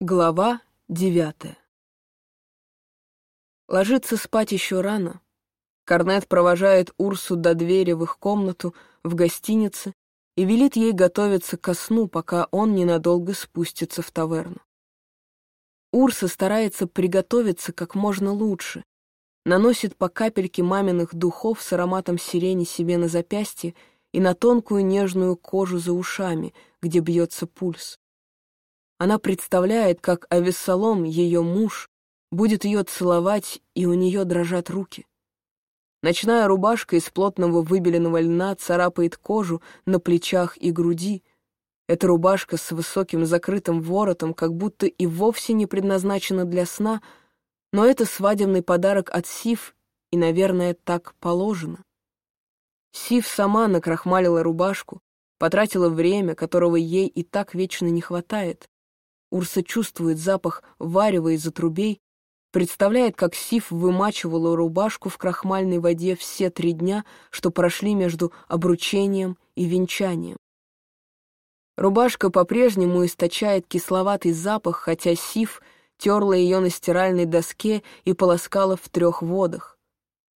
Глава девятая Ложится спать еще рано. Корнет провожает Урсу до двери в их комнату в гостинице и велит ей готовиться ко сну, пока он ненадолго спустится в таверну. Урса старается приготовиться как можно лучше, наносит по капельке маминых духов с ароматом сирени себе на запястье и на тонкую нежную кожу за ушами, где бьется пульс. Она представляет, как Авессалом, ее муж, будет ее целовать, и у нее дрожат руки. Ночная рубашка из плотного выбеленного льна царапает кожу на плечах и груди. Эта рубашка с высоким закрытым воротом как будто и вовсе не предназначена для сна, но это свадебный подарок от Сив, и, наверное, так положено. Сив сама накрахмалила рубашку, потратила время, которого ей и так вечно не хватает, Урса чувствует запах варева из отрубей, представляет, как Сив вымачивала рубашку в крахмальной воде все три дня, что прошли между обручением и венчанием. Рубашка по-прежнему источает кисловатый запах, хотя Сив терла ее на стиральной доске и полоскала в трех водах.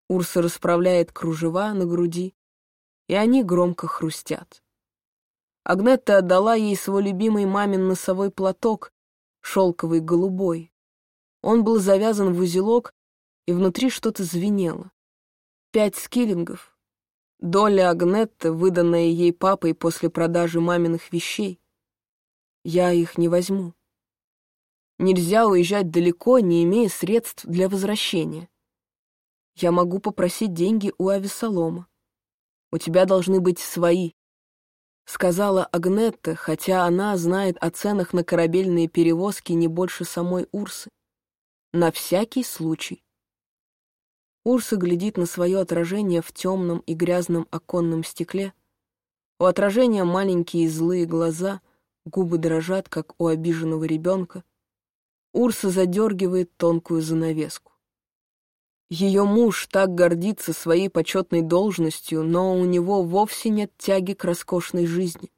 Урса расправляет кружева на груди, и они громко хрустят. Агнетта отдала ей свой любимый мамин носовой платок, шелковый голубой. Он был завязан в узелок, и внутри что-то звенело. Пять скиллингов. Доля Агнетта, выданная ей папой после продажи маминых вещей. Я их не возьму. Нельзя уезжать далеко, не имея средств для возвращения. Я могу попросить деньги у Авесолома. У тебя должны быть свои, сказала Агнетта, хотя она знает о ценах на корабельные перевозки не больше самой Урсы. На всякий случай. Урса глядит на свое отражение в темном и грязном оконном стекле. У отражения маленькие злые глаза, губы дрожат, как у обиженного ребенка. Урса задергивает тонкую занавеску. Ее муж так гордится своей почетной должностью, но у него вовсе нет тяги к роскошной жизни.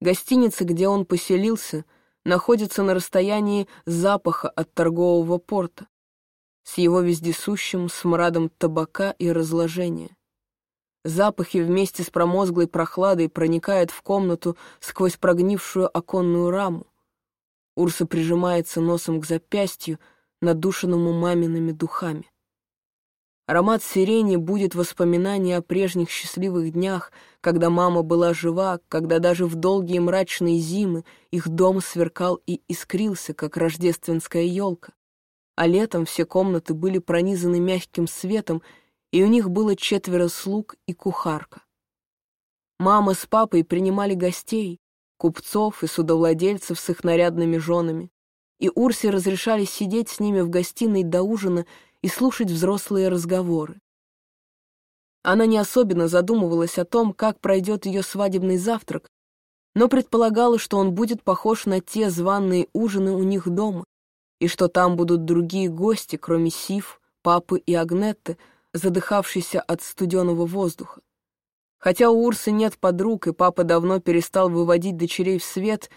Гостиница, где он поселился, находится на расстоянии запаха от торгового порта, с его вездесущим смрадом табака и разложения. Запахи вместе с промозглой прохладой проникают в комнату сквозь прогнившую оконную раму. Урса прижимается носом к запястью, надушенному мамиными духами. Аромат сирени будет воспоминание о прежних счастливых днях, когда мама была жива, когда даже в долгие мрачные зимы их дом сверкал и искрился, как рождественская елка. А летом все комнаты были пронизаны мягким светом, и у них было четверо слуг и кухарка. Мама с папой принимали гостей, купцов и судовладельцев с их нарядными женами, и Урсе разрешали сидеть с ними в гостиной до ужина и слушать взрослые разговоры. Она не особенно задумывалась о том, как пройдет ее свадебный завтрак, но предполагала, что он будет похож на те званные ужины у них дома, и что там будут другие гости, кроме Сив, папы и Агнетты, задыхавшейся от студеного воздуха. Хотя у Урсы нет подруг, и папа давно перестал выводить дочерей в свет,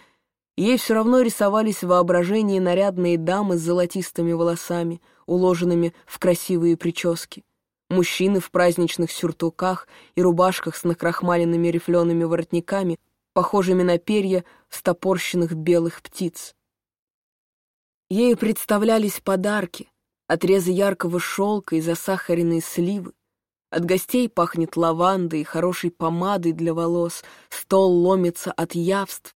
ей все равно рисовались в воображении нарядные дамы с золотистыми волосами, уложенными в красивые прически. Мужчины в праздничных сюртуках и рубашках с накрахмаленными рифлеными воротниками, похожими на перья стопорщенных белых птиц. Ей представлялись подарки, отрезы яркого шелка и засахаренные сливы. От гостей пахнет лавандой и хорошей помадой для волос, стол ломится от явств.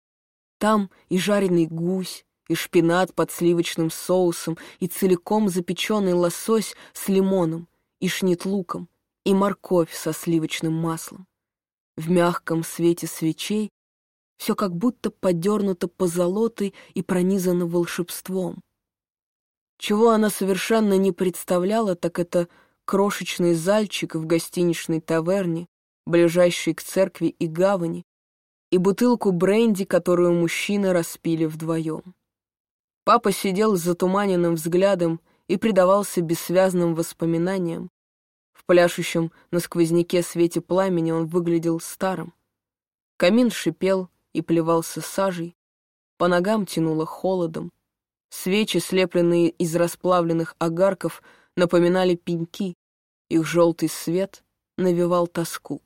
Там и жареный гусь, и шпинат под сливочным соусом, и целиком запеченный лосось с лимоном, и шнит-луком, и морковь со сливочным маслом. В мягком свете свечей все как будто подернуто позолотой и пронизано волшебством. Чего она совершенно не представляла, так это крошечный зальчик в гостиничной таверне, ближайшей к церкви и гавани, и бутылку бренди, которую мужчины распили вдвоем. Папа сидел с затуманенным взглядом и предавался бессвязным воспоминаниям. В пляшущем на сквозняке свете пламени он выглядел старым. Камин шипел и плевался сажей, по ногам тянуло холодом, Свечи, слепленные из расплавленных огарков, напоминали пеньки, их желтый свет навевал тоску.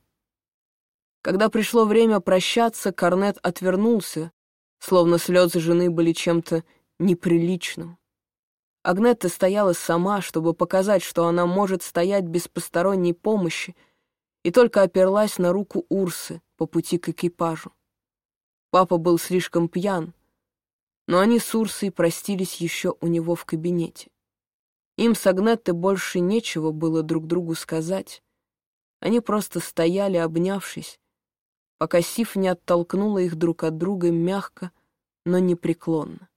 Когда пришло время прощаться, Корнет отвернулся, словно слезы жены были чем-то неприличным. Агнетта стояла сама, чтобы показать, что она может стоять без посторонней помощи, и только оперлась на руку Урсы по пути к экипажу. Папа был слишком пьян, но они с Урсой простились еще у него в кабинете. Им с Агнеттой больше нечего было друг другу сказать. Они просто стояли, обнявшись, пока Сиф не оттолкнула их друг от друга мягко, но непреклонно.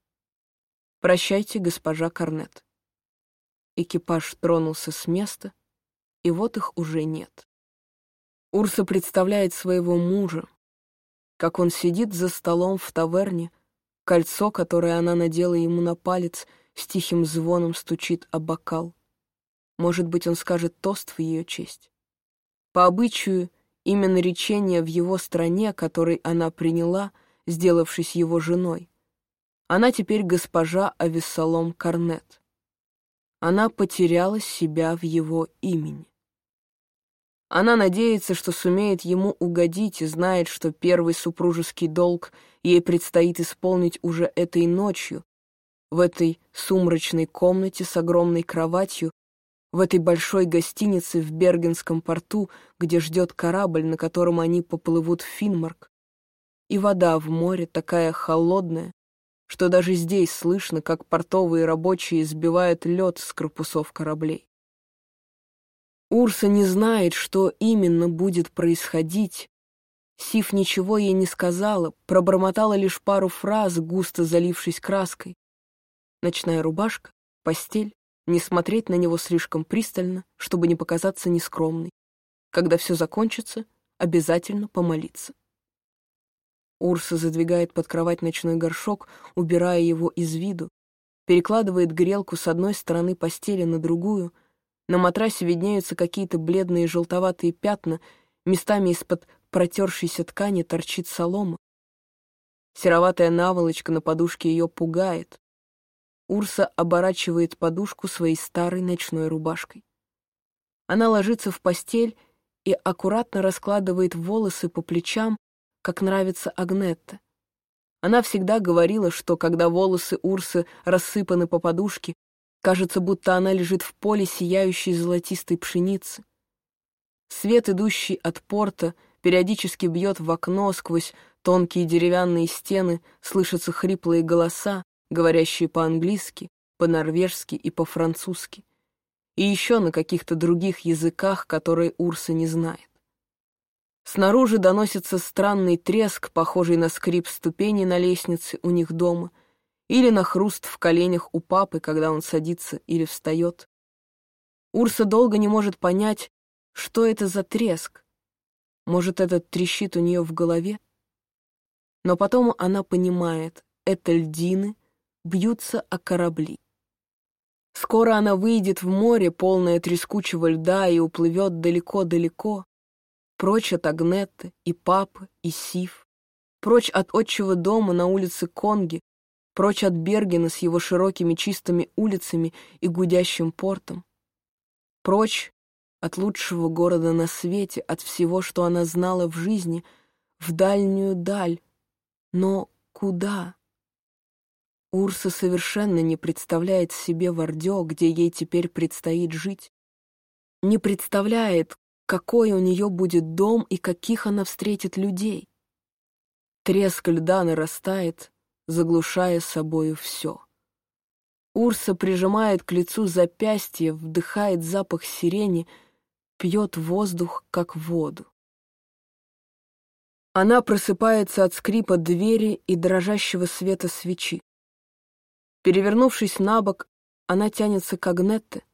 «Прощайте, госпожа Корнет». Экипаж тронулся с места, и вот их уже нет. Урса представляет своего мужа, как он сидит за столом в таверне, Кольцо, которое она надела ему на палец, с тихим звоном стучит о бокал. Может быть, он скажет тост в ее честь. По обычаю, имя наречения в его стране, который она приняла, сделавшись его женой. Она теперь госпожа Авессалом Корнет. Она потеряла себя в его имени. Она надеется, что сумеет ему угодить и знает, что первый супружеский долг ей предстоит исполнить уже этой ночью, в этой сумрачной комнате с огромной кроватью, в этой большой гостинице в Бергенском порту, где ждет корабль, на котором они поплывут в Финмарк. И вода в море такая холодная, что даже здесь слышно, как портовые рабочие сбивают лед с корпусов кораблей. Урса не знает, что именно будет происходить. Сиф ничего ей не сказала, пробормотала лишь пару фраз, густо залившись краской. Ночная рубашка, постель, не смотреть на него слишком пристально, чтобы не показаться нескромной. Когда все закончится, обязательно помолиться. Урса задвигает под кровать ночной горшок, убирая его из виду, перекладывает грелку с одной стороны постели на другую — на матрасе виднеются какие-то бледные желтоватые пятна, местами из-под протершейся ткани торчит солома. Сероватая наволочка на подушке ее пугает. Урса оборачивает подушку своей старой ночной рубашкой. Она ложится в постель и аккуратно раскладывает волосы по плечам, как нравится Агнетта. Она всегда говорила, что когда волосы Урсы рассыпаны по подушке, Кажется, будто она лежит в поле сияющей золотистой пшеницы. Свет, идущий от порта, периодически бьет в окно сквозь тонкие деревянные стены, слышатся хриплые голоса, говорящие по-английски, по-норвежски и по-французски. И еще на каких-то других языках, которые Урса не знает. Снаружи доносится странный треск, похожий на скрип ступеней на лестнице у них дома — или на хруст в коленях у папы, когда он садится или встает. Урса долго не может понять, что это за треск. Может, этот трещит у нее в голове? Но потом она понимает, это льдины бьются о корабли. Скоро она выйдет в море, полное трескучего льда, и уплывет далеко-далеко, прочь от Агнетты и папы, и Сив, прочь от отчего дома на улице Конги, прочь от Бергена с его широкими чистыми улицами и гудящим портом, прочь от лучшего города на свете, от всего, что она знала в жизни, в дальнюю даль. Но куда? Урса совершенно не представляет себе Вардё, где ей теперь предстоит жить. Не представляет, какой у нее будет дом и каких она встретит людей. Треск льда нарастает, заглушая собою все. Урса прижимает к лицу запястье, вдыхает запах сирени, пьет воздух, как воду. Она просыпается от скрипа двери и дрожащего света свечи. Перевернувшись на бок, она тянется к Агнетте.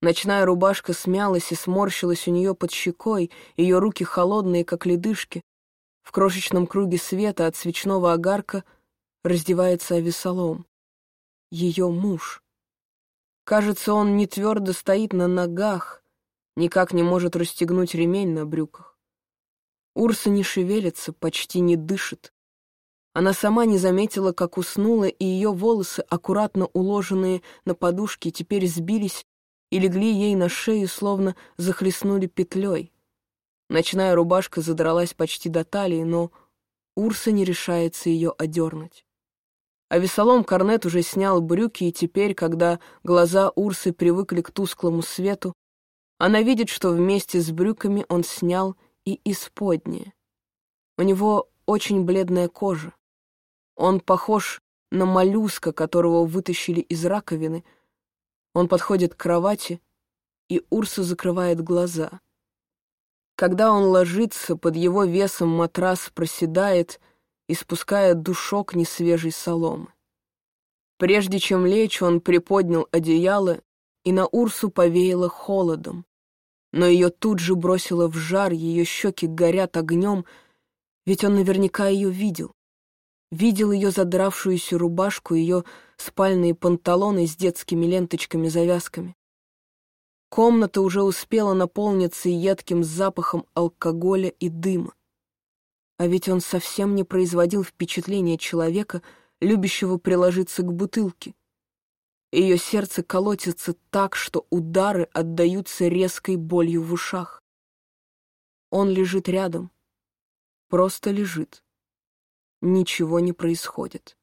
Ночная рубашка смялась и сморщилась у нее под щекой, ее руки холодные, как ледышки. В крошечном круге света от свечного огарка — раздевается Авесолом. Ее муж. Кажется, он не твердо стоит на ногах, никак не может расстегнуть ремень на брюках. Урса не шевелится, почти не дышит. Она сама не заметила, как уснула, и ее волосы, аккуратно уложенные на подушке, теперь сбились и легли ей на шею, словно захлестнули петлей. Ночная рубашка задралась почти до талии, но Урса не решается ее одернуть. А весолом Корнет уже снял брюки, и теперь, когда глаза Урсы привыкли к тусклому свету, она видит, что вместе с брюками он снял и исподнее. У него очень бледная кожа. Он похож на моллюска, которого вытащили из раковины. Он подходит к кровати, и Урса закрывает глаза — когда он ложится, под его весом матрас проседает, испуская душок несвежей соломы. Прежде чем лечь, он приподнял одеяло, и на Урсу повеяло холодом. Но ее тут же бросило в жар, ее щеки горят огнем, ведь он наверняка ее видел. Видел ее задравшуюся рубашку, ее спальные панталоны с детскими ленточками-завязками. Комната уже успела наполниться едким запахом алкоголя и дыма. А ведь он совсем не производил впечатления человека, любящего приложиться к бутылке. Ее сердце колотится так, что удары отдаются резкой болью в ушах. Он лежит рядом. Просто лежит. Ничего не происходит.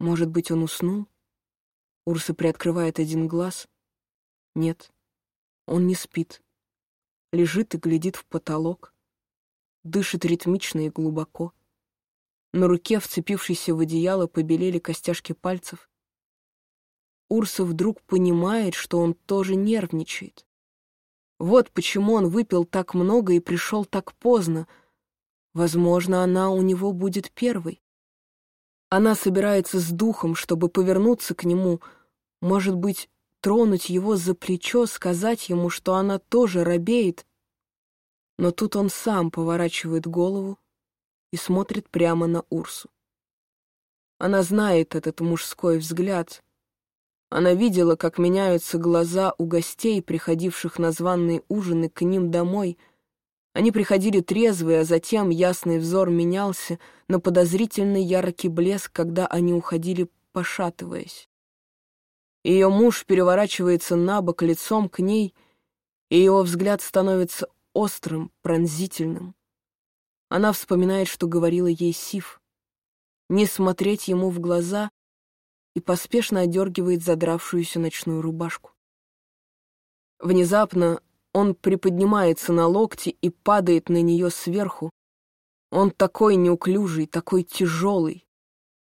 Может быть, он уснул? Урса приоткрывает один глаз — нет, он не спит. Лежит и глядит в потолок. Дышит ритмично и глубоко. На руке, вцепившейся в одеяло, побелели костяшки пальцев. Урса вдруг понимает, что он тоже нервничает. Вот почему он выпил так много и пришел так поздно. Возможно, она у него будет первой. Она собирается с духом, чтобы повернуться к нему, может быть, тронуть его за плечо, сказать ему, что она тоже робеет. Но тут он сам поворачивает голову и смотрит прямо на Урсу. Она знает этот мужской взгляд. Она видела, как меняются глаза у гостей, приходивших на званные ужины к ним домой. Они приходили трезвые, а затем ясный взор менялся на подозрительный яркий блеск, когда они уходили, пошатываясь. Ее муж переворачивается на бок лицом к ней, и его взгляд становится острым, пронзительным. Она вспоминает, что говорила ей Сив. Не смотреть ему в глаза и поспешно одергивает задравшуюся ночную рубашку. Внезапно он приподнимается на локти и падает на нее сверху. Он такой неуклюжий, такой тяжелый,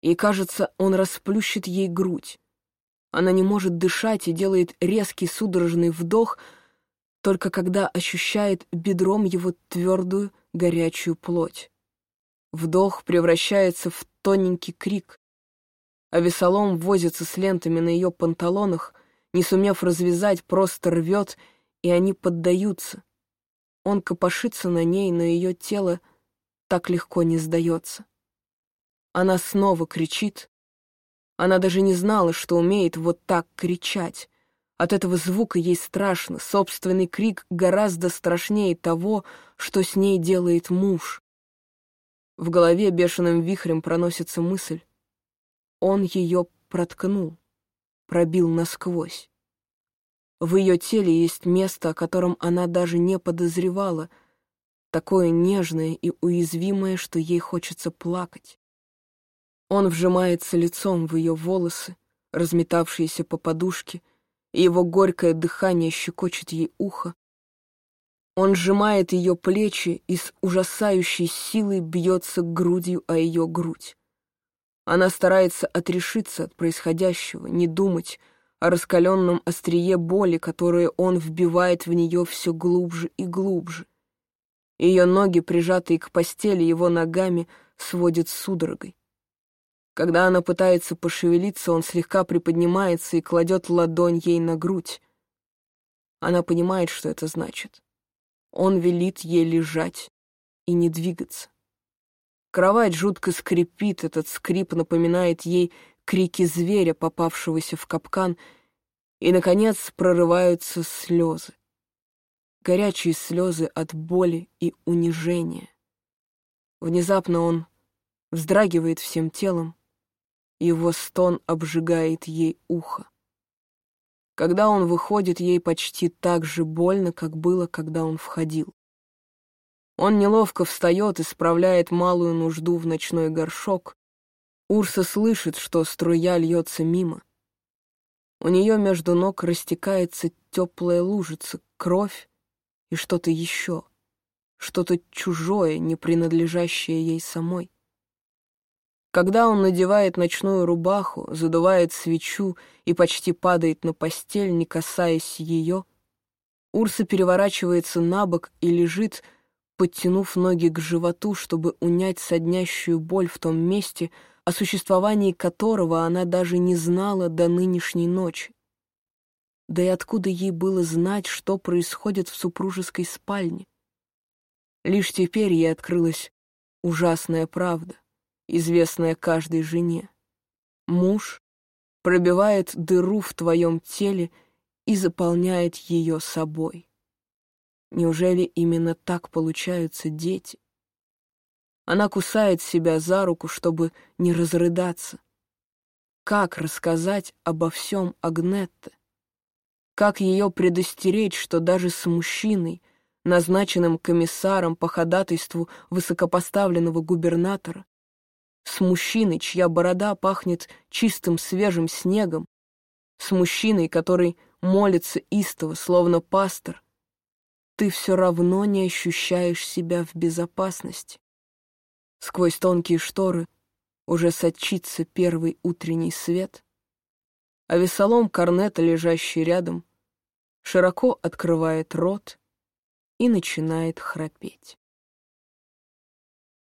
и, кажется, он расплющит ей грудь. Она не может дышать и делает резкий судорожный вдох, только когда ощущает бедром его твердую горячую плоть. Вдох превращается в тоненький крик, а весолом возится с лентами на ее панталонах, не сумев развязать, просто рвет, и они поддаются. Он копошится на ней, но ее тело так легко не сдается. Она снова кричит, она даже не знала, что умеет вот так кричать. От этого звука ей страшно, собственный крик гораздо страшнее того, что с ней делает муж. В голове бешеным вихрем проносится мысль. Он ее проткнул, пробил насквозь. В ее теле есть место, о котором она даже не подозревала, такое нежное и уязвимое, что ей хочется плакать. Он вжимается лицом в ее волосы, разметавшиеся по подушке, и его горькое дыхание щекочет ей ухо. Он сжимает ее плечи и с ужасающей силой бьется грудью о ее грудь. Она старается отрешиться от происходящего, не думать о раскаленном острие боли, которое он вбивает в нее все глубже и глубже. Ее ноги, прижатые к постели его ногами, сводят судорогой. Когда она пытается пошевелиться, он слегка приподнимается и кладет ладонь ей на грудь. Она понимает, что это значит. Он велит ей лежать и не двигаться. Кровать жутко скрипит, этот скрип напоминает ей крики зверя, попавшегося в капкан, и, наконец, прорываются слезы. Горячие слезы от боли и унижения. Внезапно он вздрагивает всем телом. Его стон обжигает ей ухо. Когда он выходит, ей почти так же больно, как было, когда он входил. Он неловко встает и справляет малую нужду в ночной горшок. Урса слышит, что струя льется мимо. У нее между ног растекается теплая лужица, кровь и что-то еще, что-то чужое, не принадлежащее ей самой. Когда он надевает ночную рубаху, задувает свечу и почти падает на постель, не касаясь ее, Урса переворачивается на бок и лежит, подтянув ноги к животу, чтобы унять соднящую боль в том месте, о существовании которого она даже не знала до нынешней ночи. Да и откуда ей было знать, что происходит в супружеской спальне? Лишь теперь ей открылась ужасная правда известная каждой жене. Муж пробивает дыру в твоем теле и заполняет ее собой. Неужели именно так получаются дети? Она кусает себя за руку, чтобы не разрыдаться. Как рассказать обо всем Агнетте? Как ее предостеречь, что даже с мужчиной, назначенным комиссаром по ходатайству высокопоставленного губернатора, с мужчиной, чья борода пахнет чистым свежим снегом, с мужчиной, который молится истово, словно пастор, ты все равно не ощущаешь себя в безопасности. Сквозь тонкие шторы уже сочится первый утренний свет, а весолом корнета, лежащий рядом, широко открывает рот и начинает храпеть.